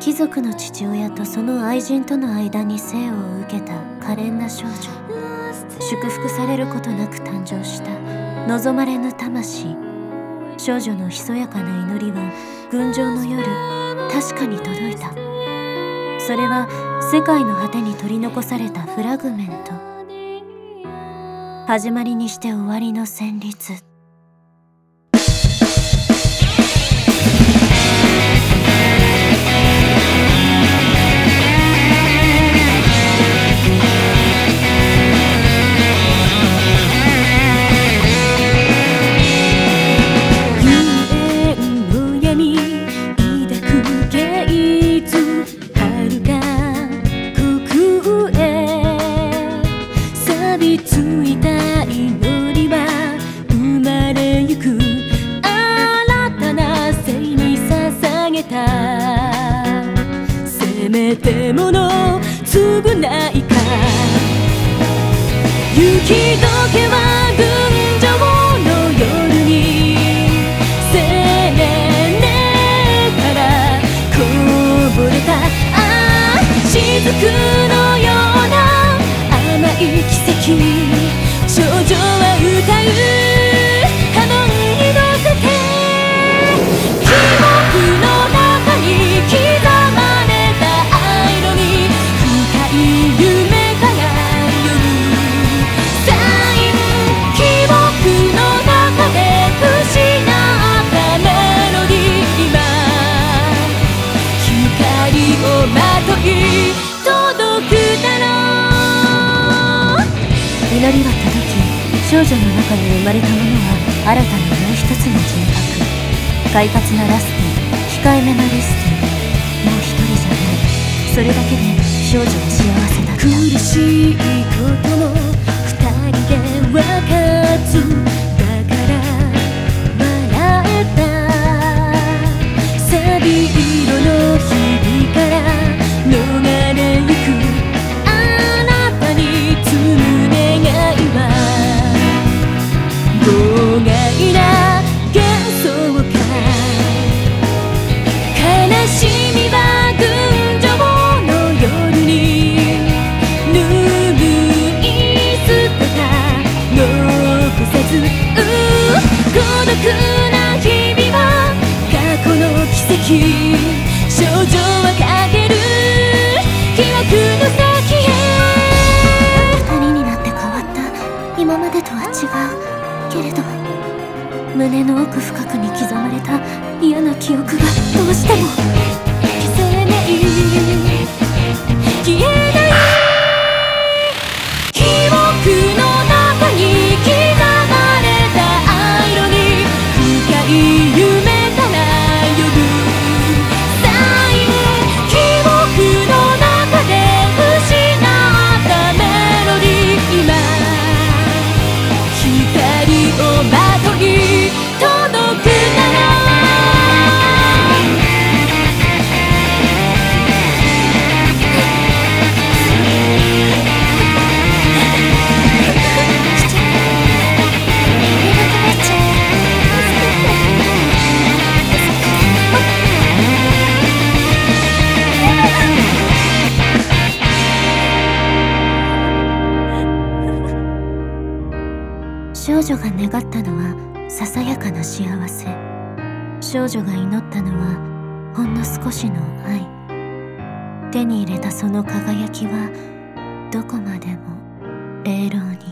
貴族の父親とその愛人との間に生を受けた可憐な少女。祝福されることなく誕生した。望まれぬ魂。少女のひそやかな祈りは群青の夜確かに届いた。それは世界の果てに取り残されたフラグメント。始まりにして終わりの旋律。の償いか。雪解けは祈りは届き少女の中に生まれたものは新たなもう一つの人格快活なラスティ控えめなリスティもう一人じゃない。それだけで少女は幸せだった。いな胸の奥深くに刻まれた嫌な記憶がどうしても消せない。少女が願ったのはささやかな幸せ。少女が祈ったのはほんの少しの愛。手に入れたその輝きはどこまでも霊老に